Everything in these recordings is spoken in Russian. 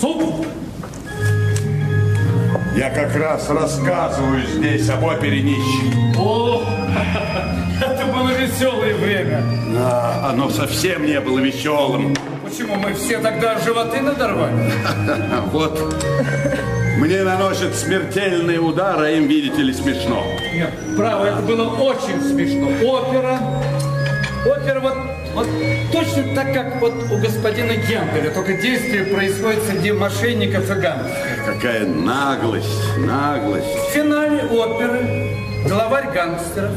суп. Я как раз рассказываю здесь об опере нищих. О, это было веселое время. А, оно совсем не было веселым. Почему мы все тогда животы надорвали? Вот мне наносят смертельные удары, а им, видите ли, смешно. Нет, право, это было очень смешно. Опера, опера вот, вот точно так, как вот у господина Генделя, только действие происходит среди мошенников и гангстеров. Какая наглость, наглость. В финале оперы главарь гангстеров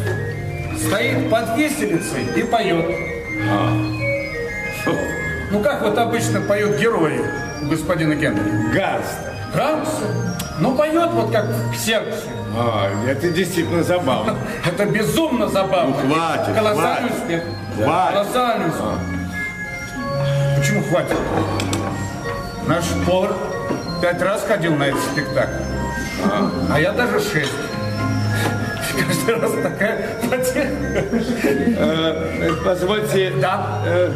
стоит под виселицей и поет. Ну как вот обычно поют герои у господина Генделя? Гангстер. Гангстер? Ну поет вот как в сердце. А, это действительно забавно. Это безумно забавно. Ну, хватит, Колоссальный хватит. успех. Хватит. Колоссальный успех. Почему хватит? Наш повар пять раз ходил на этот спектакль. А, я даже шесть. Каждый раз такая потеря. Э, Позвольте, Да, э,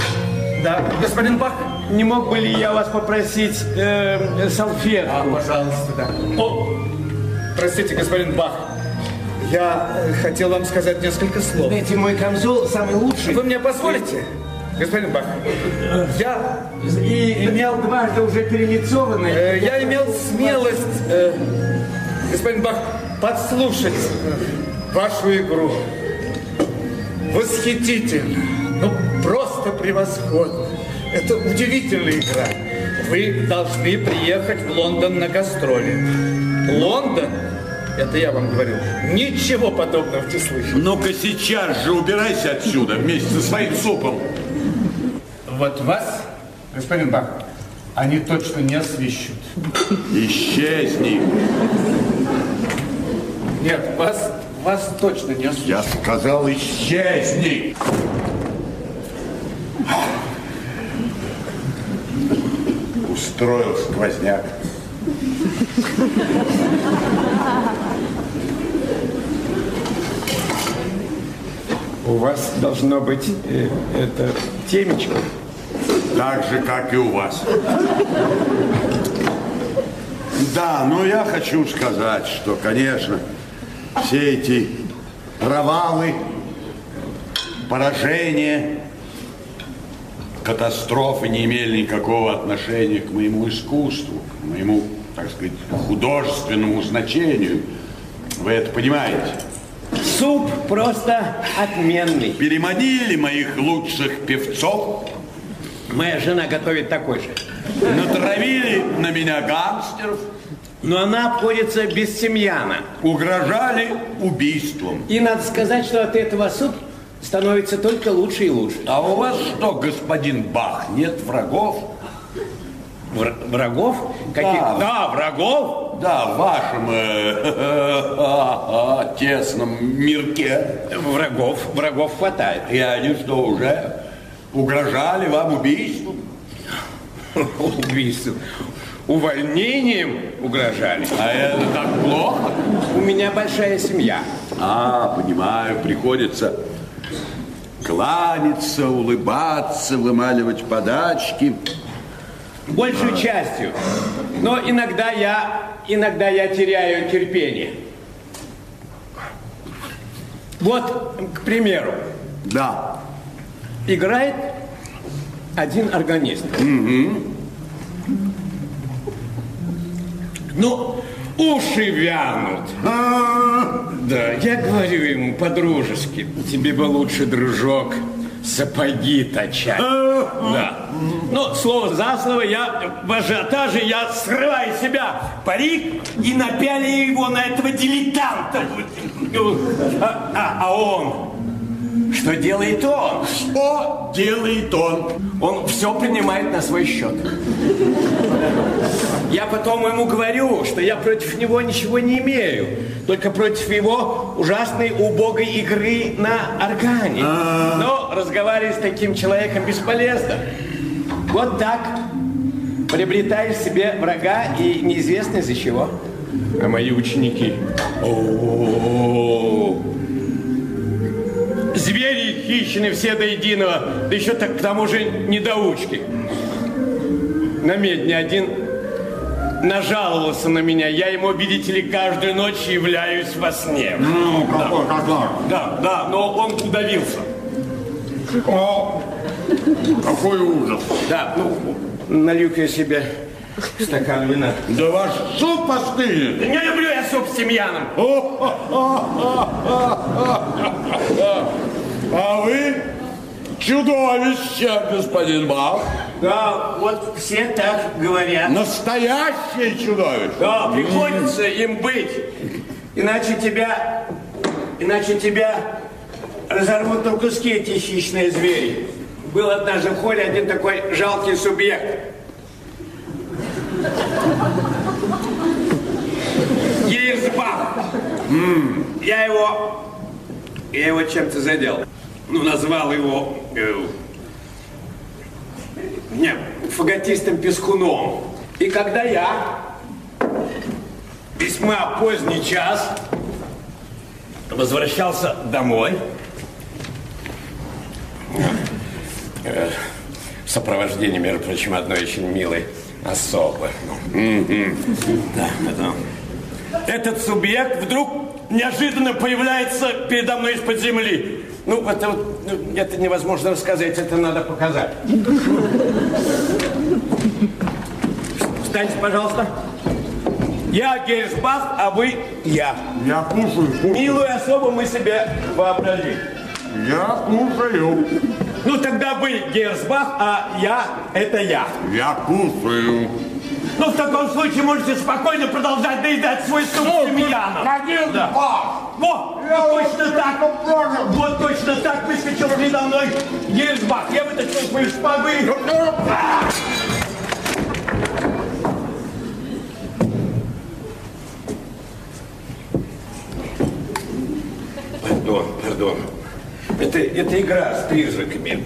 да. Господин Бах. не мог бы ли я вас попросить э, А, салфетку? пожалуйста, да. О, простите, господин Бах. Я э, хотел вам сказать несколько слов. Знаете, мой камзол самый лучший. Вы мне позволите, господин Бах? Я И имел дважды уже перелицованный. Э, Я имел смелость, э, господин Бах, подслушать э, вашу игру. Восхитительно. Ну, просто превосходно. Это удивительная игра. Вы должны приехать в Лондон на гастроли. Лондон, это я вам говорю, ничего подобного не слышал. Ну-ка сейчас же убирайся отсюда вместе со своим супом. Вот вас, господин Бах, они точно не освищут. Исчезни. Нет, вас, вас точно не освищут. Я сказал, исчезни. Устроил сквозняк. У вас должно быть э, это темечко. Так же, как и у вас. Да, но я хочу сказать, что, конечно, все эти провалы, поражения, катастрофы не имели никакого отношения к моему искусству, к моему, так сказать, художественному значению. Вы это понимаете? Суп просто отменный. Переманили моих лучших певцов, Моя жена готовит такой же. натравили на меня гангстеров, Но она обходится без семьяна. угрожали убийством. И надо сказать, что от этого суп становится только лучше и лучше. А у вас что, господин Бах, нет врагов? Вр- врагов? Каких? Да. да, врагов? Да, в вашем э, тесном мирке. Врагов, врагов хватает. И они что, уже угрожали вам убийством? Убийством. Увольнением угрожали. А это так плохо? У меня большая семья. А, понимаю, приходится кланяться, улыбаться, вымаливать подачки. Большей частью. Но иногда я, иногда я теряю терпение. Вот, к примеру, Да. играет один органист. Ну, уши вянут. Да, я говорю ему по-дружески, тебе бы лучше, дружок, сапоги точать. Да. Ну, слово за слово, я в ажиотаже, я срываю с себя парик и напяли его на этого дилетанта. А, а- а он? Что делает он? Что делает он? Он все принимает на свой счет. Я потом ему говорю, что я против него ничего не имею, только против его ужасной убогой игры на органе. Но разговаривать с таким человеком бесполезно. Вот так приобретаешь себе врага и неизвестно из-за чего. А мои ученики. О-о-о. Звери хищные все до единого, да еще так к тому же недоучки. На медне один нажаловался на меня. Я ему, видите ли, каждую ночь являюсь во сне. Ну, какой кошмар. Да, да, но он удавился. О, какой ужас. Да, ну, налью-ка я себе стакан вина. Да ваш суп остынет. Не люблю я суп с тимьяном. А вы чудовище, господин Бах. Да, вот все так говорят. Настоящее чудовище. Да, приходится им быть. Иначе тебя, иначе тебя разорвут на куски эти хищные звери. Был однажды в холле один такой жалкий субъект. Гейрсбах. Я его, я его чем-то задел. Ну, назвал его, э, не, фаготистым пескуном. И когда я весьма поздний час возвращался домой, э, в сопровождении, между прочим, одной очень милой особы. Ну, Да, это... Этот субъект вдруг неожиданно появляется передо мной из-под земли. Ну, это, вот, ну, это невозможно рассказать, это надо показать. Встаньте, пожалуйста. Я Гейрсбах, а вы я. Я кушаю, кушаю. Милую особу мы себе вообразили. Я кушаю. Ну, тогда вы Гейрсбах, а я – это я. Я кушаю. Ну, в таком случае можете спокойно продолжать доедать свой суп с тимьяном. Один Да. Вот, Я точно так. понял. Вот точно так выскочил передо мной Гейрсбах. Я вытащил свою шпагу и... Это, это игра с призраками.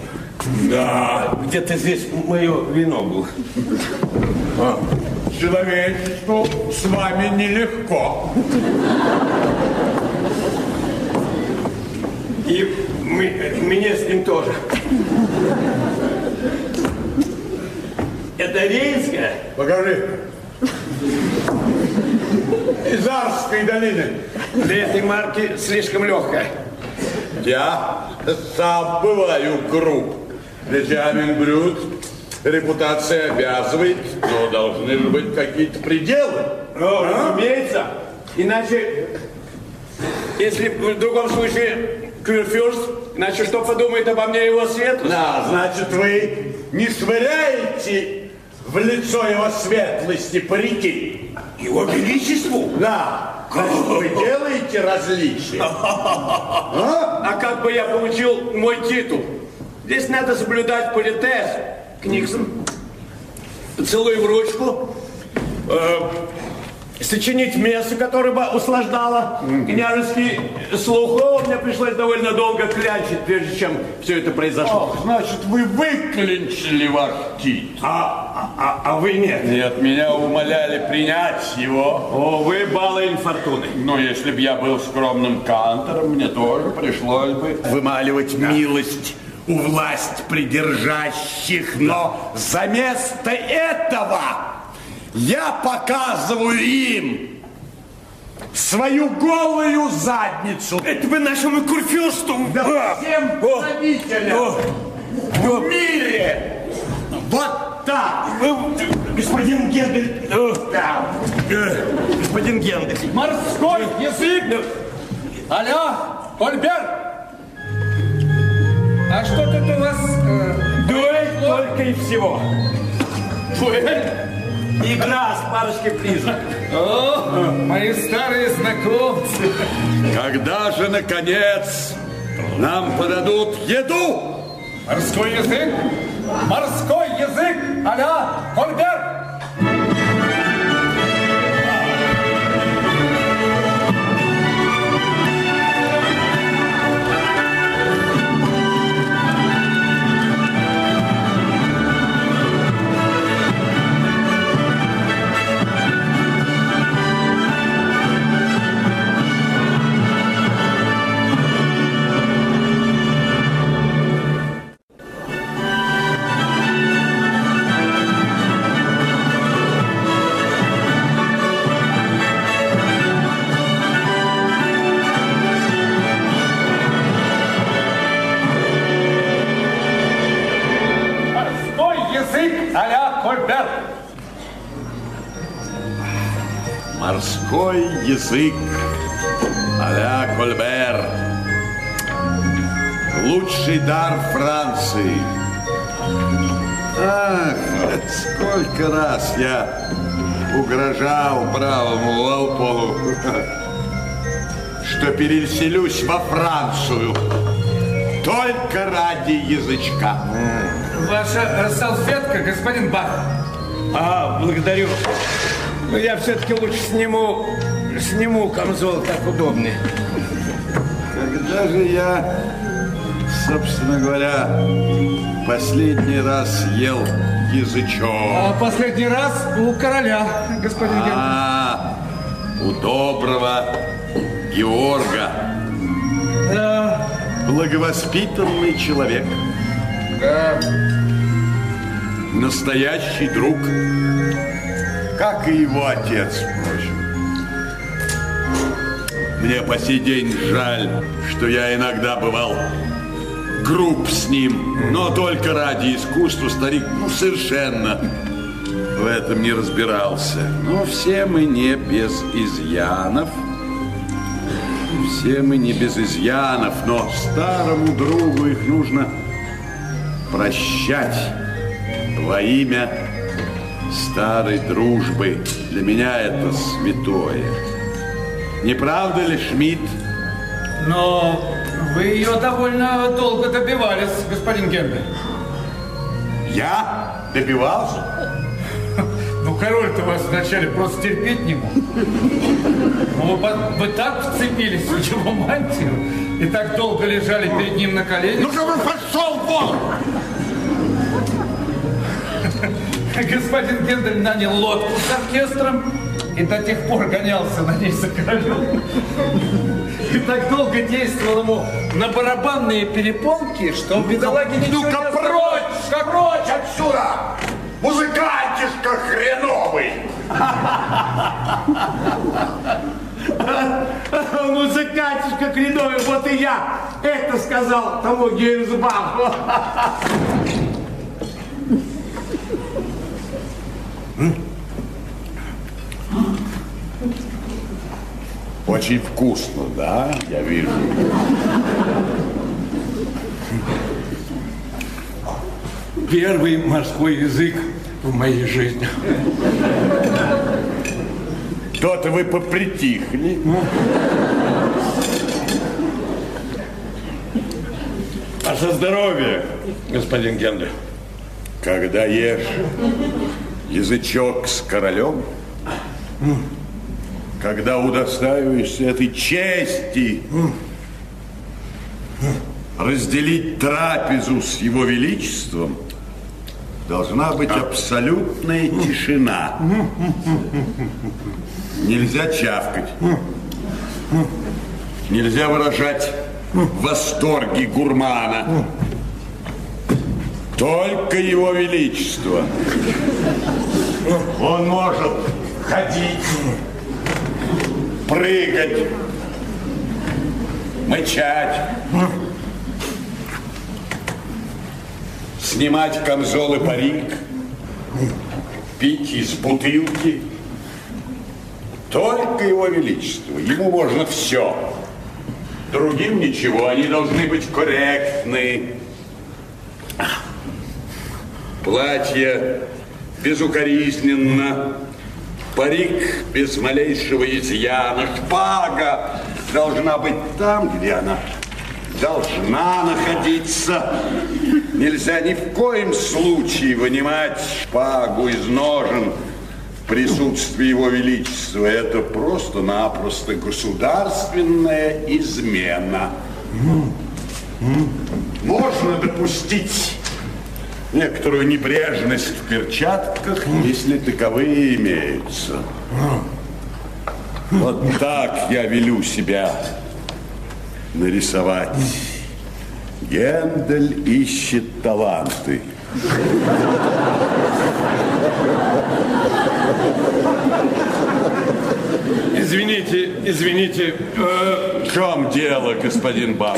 Да, где-то здесь мое вино было. Человечеству с вами нелегко. И мы, мне с ним тоже. Это рейнская? Покажи. Из Арской долины. Для этой марки слишком легкая. Я сам бываю груб. Брюд, репутация обязывает, но должны же быть какие-то пределы. Ну, разумеется. Иначе, если в другом случае Кюрфюрст, иначе что подумает обо мне его светлость? Да, значит, вы не швыряете в лицо его светлости парики. Его величеству? Да, значит, вы делаете различия. А как бы я получил мой титул? Здесь надо соблюдать политез. Книксон. Целуй в ручку. Сочинить место, которое бы услаждало княжеский слух. О, мне пришлось довольно долго клянчить, прежде чем все это произошло. Ох, значит, вы выклинчили ваш титул. А, а, а вы нет. Нет, меня умоляли принять его. О, вы баллон фортуны. Но если бы я был скромным кантором, мне тоже пришлось бы вымаливать милость у власть придержащих. Но за место этого я показываю им свою голую задницу. Это вы нашему курфюрсту. Да всем О, правителям в мире. Вот так. Э, Господин Гендель. э, Да. э, Господин Гендель. Морской язык! Алло, Кольберт! А что тут у вас? э, Дуэль только и всего. дуэль? Игра с парочкой призраков. О, мои старые знакомцы. Когда же, наконец, нам подадут еду? Морской язык? Морской язык! Кольберт! Язык а Кольбер. Лучший дар Франции. Ах, сколько раз я угрожал бравому Лалполу, что переселюсь во Францию только ради язычка. Ваша салфетка, господин Бах. А, благодарю. Но я все-таки лучше сниму, сниму камзол, так удобнее. Когда же я, собственно говоря, последний раз ел язычок? А последний раз у короля, господин Генрих. А, у доброго Георга. Да, Благовоспитанный человек. да. Настоящий друг. Как и его отец, впрочем. Мне по сей день жаль, что я иногда бывал груб с ним, но только ради искусства старик ну, совершенно в этом не разбирался. Но все мы не без изъянов. Все мы не без изъянов, но старому другу их нужно прощать во имя старой дружбы. Для меня это святое. Не правда ли, Шмидт? Но вы ее довольно долго добивались, господин Генрих. Я добивался? Ну, король-то вас вначале просто терпеть не мог. Ну, Вы, вы так вцепились в его мантию и так долго лежали перед ним на коленях. Ну-ка вы пошел вон! Господин Гендель нанял лодку с оркестром и до тех пор гонялся на ней за королем. И так долго действовал ему на барабанные перепонки, что у бедолаги ничего Ну-ка не прочь! оставалось. Как прочь отсюда! Музыкантишка хреновый! Музыкантишка кредовый, вот и я это сказал тому Гейнсбаху. Очень вкусно, да? Я вижу. Первый морской язык в моей жизни. То-то вы попритихли. А за здоровье, господин Генри. Когда ешь язычок с королем, когда удостаиваешься этой чести разделить трапезу с его величеством, должна быть абсолютная тишина. Нельзя чавкать. Нельзя выражать восторги гурмана. Только его величество. Он может ходить, прыгать, мычать, снимать камзол и парик, пить из бутылки. Только его величество. Ему можно все. Другим ничего. Они должны быть корректны. Платье безукоризненно, парик без малейшего изъяна, шпага должна быть там, где она должна находиться. Нельзя ни в коем случае вынимать шпагу из ножен в присутствии его величества. Это просто-напросто государственная измена. Можно допустить некоторую небрежность в перчатках, если таковые имеются. Вот так я велю себя нарисовать. Гендель ищет таланты. Извините, извините, э, В чем дело, господин Бах?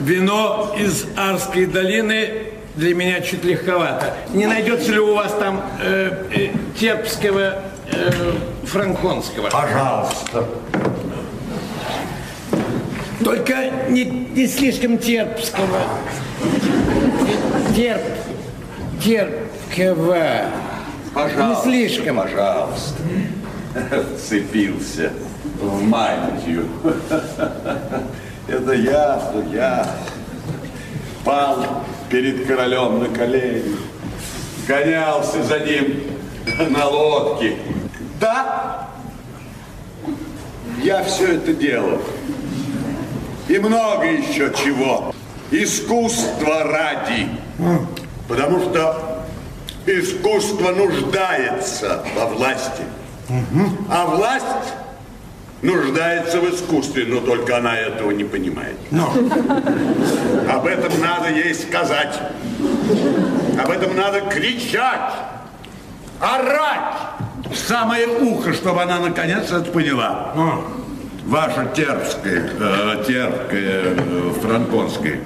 вино из Арской долины для меня чуть легковато. Не найдется ли у вас там э, э, терпского э, франконского? Пожалуйста. Только не, не слишком терпского. Терп, терпкого. Пожалуйста. Не слишком. Пожалуйста. Вцепился в мантию. Это я, что я пал перед королем на колени, гонялся за ним на лодке. Да, я все это делал. И много еще чего. Искусство ради. Потому что искусство нуждается во власти. А власть нуждается в искусстве, но только она этого не понимает. Об этом надо ей сказать. Об этом надо кричать, орать в самое ухо, чтобы она наконец это поняла. Ваша терпская, э, терпкая, э, франконская.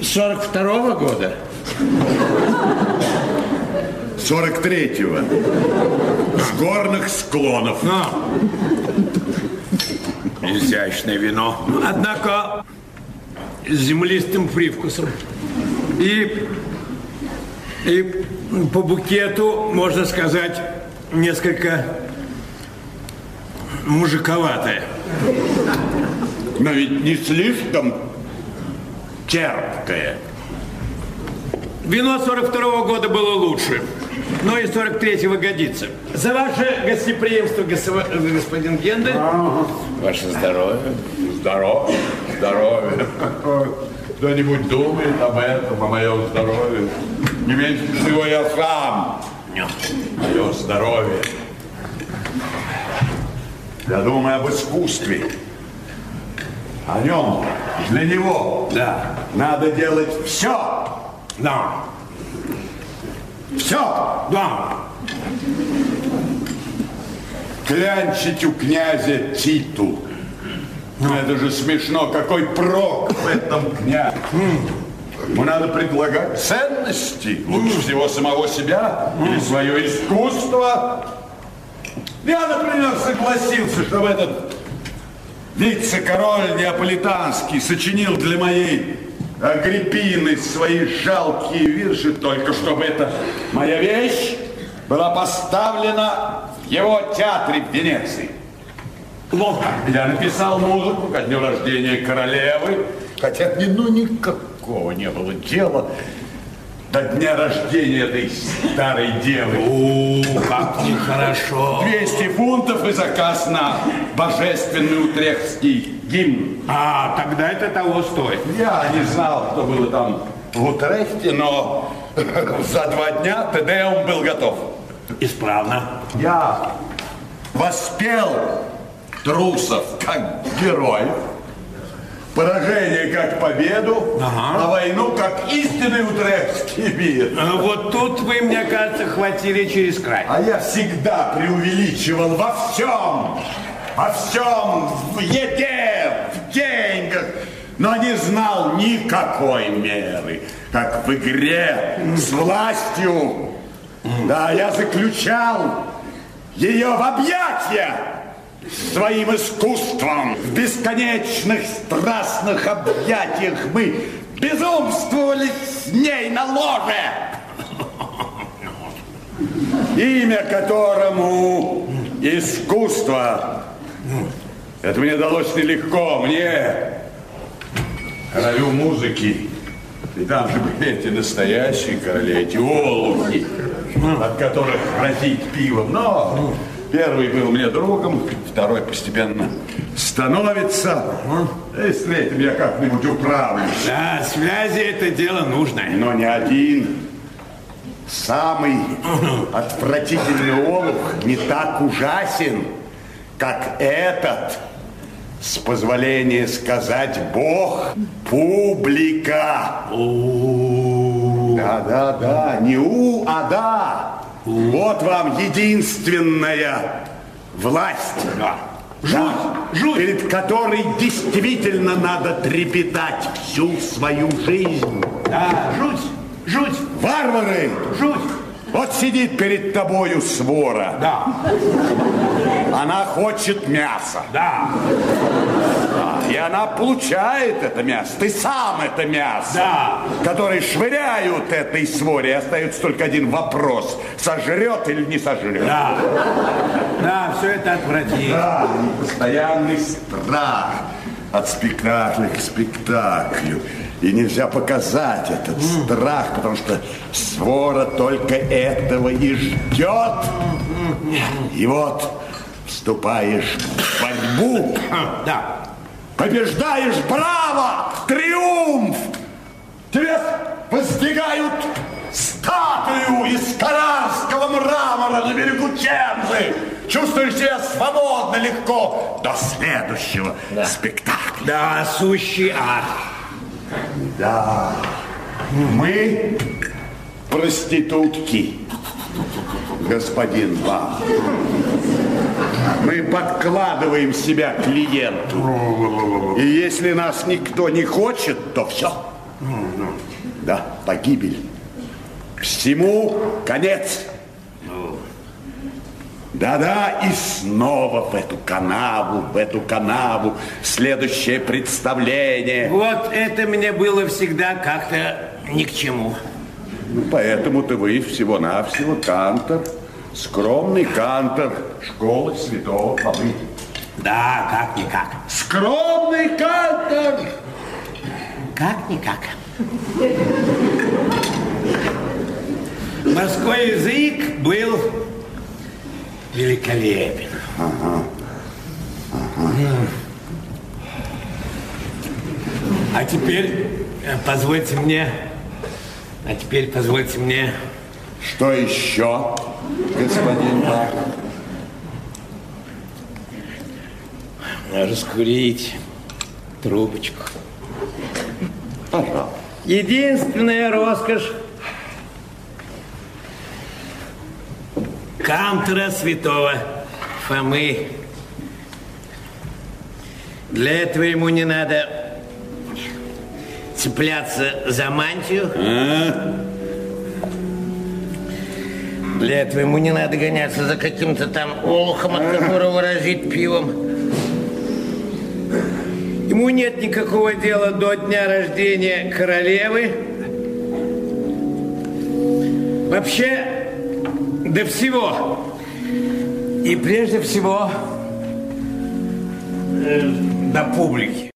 42-го года? 43-го. С горных склонов. Изящное вино. Однако с землистым привкусом. И, и по букету, можно сказать, несколько мужиковатое. Но ведь не слишком терпкая. Вино 42 года было лучше, но и 43-го годится. За ваше гостеприимство, господин Гендель. Ваше здоровье. Здоровье, здоровье. Кто-нибудь думает об этом, о моем здоровье? Не меньше всего я сам. Мое здоровье. Я думаю об искусстве. О нем, для него. Да. Надо делать все. Да. Все. Да. Клянчить у князя Титу. Ну, это же смешно. Какой прок в этом князе? Ему надо предлагать ценности. Лучше всего самого себя или свое искусство. Я, например, согласился, чтобы этот вице-король неаполитанский сочинил для моей Агриппины свои жалкие вирши, только чтобы эта моя вещь была поставлена в его театре в Венеции. Ловко. Я написал музыку ко дню рождения королевы, хотя ну, никакого не было дела до дня рождения этой старой девы. О, как нехорошо. 200 фунтов и заказ на божественный утрехтский гимн. А, тогда это того стоит. Я не знал, что было там в Утрехте, но за два дня Тедеум был готов. Исправно. Я воспел трусов как герой, поражение как победу, Ага. а войну как истинный утрехтский мир. А Вот тут вы, мне кажется, хватили через край. А я всегда преувеличивал во всем, во всем, в еде, в деньгах, но не знал никакой меры, как в игре с властью. Да, я заключал ее в объятия своим искусством. В бесконечных страстных объятиях мы безумствовали с ней на ложе имя которому искусство. Это мне далось нелегко, мне, королю музыки. И там же были эти настоящие короли, эти олухи, от которых разить пивом. Но первый был мне другом, второй постепенно становится. И с третьим я как-нибудь управлюсь. Да, связи это дело нужное. Но не один. Самый отвратительный олух не так ужасен, как этот. С позволения сказать Бог, публика. Да, да, да, не у, а да. Вот вам единственная власть. Да, жуть. Перед которой действительно надо трепетать всю свою жизнь. Да, жуть, жуть. Варвары! Жуть! Вот сидит перед тобою свора. Да. Она хочет мяса. Да. И она получает это мясо. Ты сам это мясо. Да. Который швыряют этой своре. И остается только один вопрос. Сожрет или не сожрет. Да. Да, все это отвратительно. Да, постоянный страх от спектакля к спектаклю. И нельзя показать этот страх, потому что свора только этого и ждет. И вот вступаешь в борьбу, Да. Побеждаешь, браво, триумф! Тебе воздвигают статую из карарского мрамора на берегу Темзы. Чувствуешь себя свободно, легко до следующего спектакля. Да, сущий ад. Да. Мы проститутки, господин Бах. Мы подкладываем себя клиенту. И если нас никто не хочет, то все. Да, погибель. Всему конец. Да-да, и снова в эту канаву, в эту канаву. Следующее представление. Вот это мне было всегда как-то ни к чему. Ну, Поэтому-то вы всего-навсего кантор, скромный кантор школы святого Фомы. Да, как-никак. Скромный кантор! Как-никак. Морской язык был великолепен. А теперь э, позвольте мне, а теперь позвольте мне Что еще, господин Бах? раскурить трубочку. Пожалуйста. Единственная роскошь кантора святого Фомы. Для этого ему не надо цепляться за мантию. Для этого ему не надо гоняться за каким-то там олухом, от которого разит пивом. Ему нет никакого дела до дня рождения королевы. Вообще, до всего. И прежде всего, э, до публики.